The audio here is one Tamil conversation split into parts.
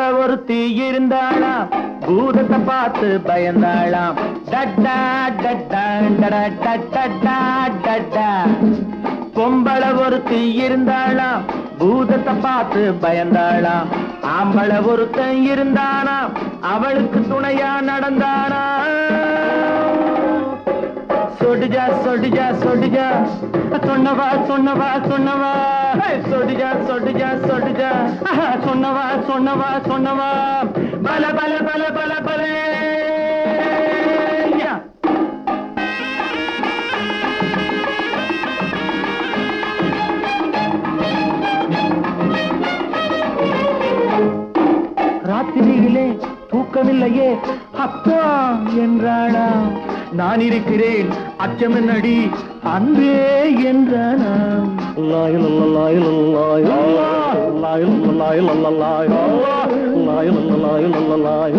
போல ஒருத்தி இருந்தாளாம் பூதத்தை பார்த்து பயந்தாளாம். டட்டா டட்டா டட்டா டட்டா. பொம்பளை ஒருத்தி இருந்தாளாம். பூதத்தை பார்த்து பயந்தாளாம். ஆம்பளை ஒருத்தன் இருந்தானாம். அவளுக்கு துணையா நடந்தானா? சொடுஜா சொடுஜா சொடுஜா. சொன்னவா சொன்னவா சொன்னவா. ஹே, சொடுஜா சொடுஜா சொடுஜா. சொன்னவா சொன்னவா சொன்னவா. பல பல பல. ராத்திரியிலே தூக்கமில்லையே. அப்பா என்றானா? நான் இருக்கிறேன் அச்சமென்னடி அன்பே என்றானா? லாய் லல்ல லாய் லல்ல லாய் லல்ல, லாய் லல்ல லாய்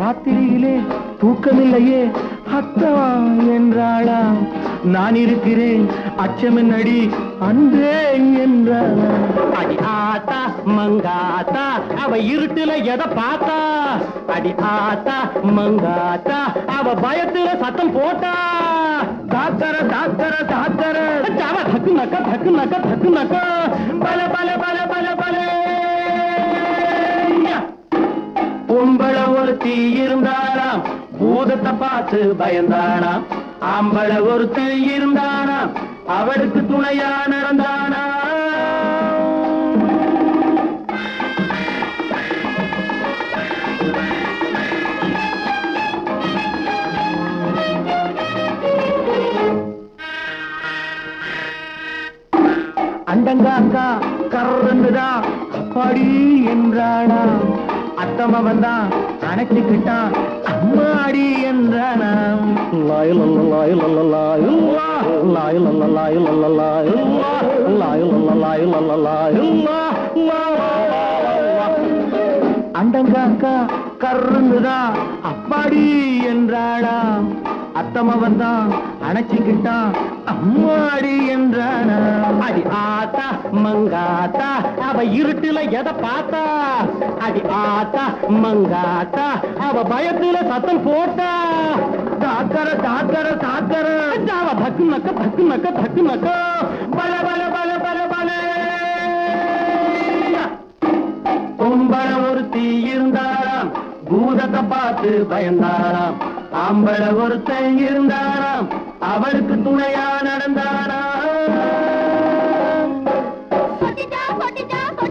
ராத்திரியிலே தூக்கமில்லையே அத்தா என்றாளா நான் இருக்கிறேன். அச்சமென்னடி அன்பே என்றாளா அடி ஆத்தா மங்காத்தா அவ இருட்டுல எதை பார்த்தா? அடி ஆத்தா மங்காத்தா அவ பயத்துல சத்தம் போட்டா? தாத்தர தாத்தர தாத்தர ஜாவ தக்கு நக்க தக்கு நக்க தக்கு நக்க. பல பல பல பல பல. பொம்பளை ஒருத்தி இருந்தாராம் பூதத்தை பார்த்து பயந்தானாம் ஆம்பள ஒருத்தன் இருந்தானா? அவளுக்கு துணையா நடந்தானா? அண்டங்காக்கா கர்றந்துதான் அப்பாடி என்றானா? அத்தமவன் தான் அணைச்சுக்கிட்டான் அம்மாடி என்றானாம் லாய் லல்ல லாய் லல்ல லாய் லல்லா, லாய் லல்ல லாய் அண்டங்காக்கா கர்றந்துதான் அப்பாடி என்றாளா அத்தமவன் தான் அணைச்சிக்கிட்டான் அம்மாடி என்றானா அடி ஆத்தா மங்காத்தா அவ இருட்டுல எதை பார்த்தா? அடி ஆத்தா மங்காத்தா அவ பயத்துல சத்தம் போட்டா? தாக்கர தாக்கர தாக்கர. அவ பக்கு மக்க பக்கு மக்க பக்கு மக்க. பல பல பல பல பல. பொம்பளை ஒருத்தி இருந்தாராம் பூதத்தை பார்த்து பயந்தாராம். ஆம்பள ஒருத்தன் இருந்தாராம் அவருக்கு துணையா நடந்தாராம்.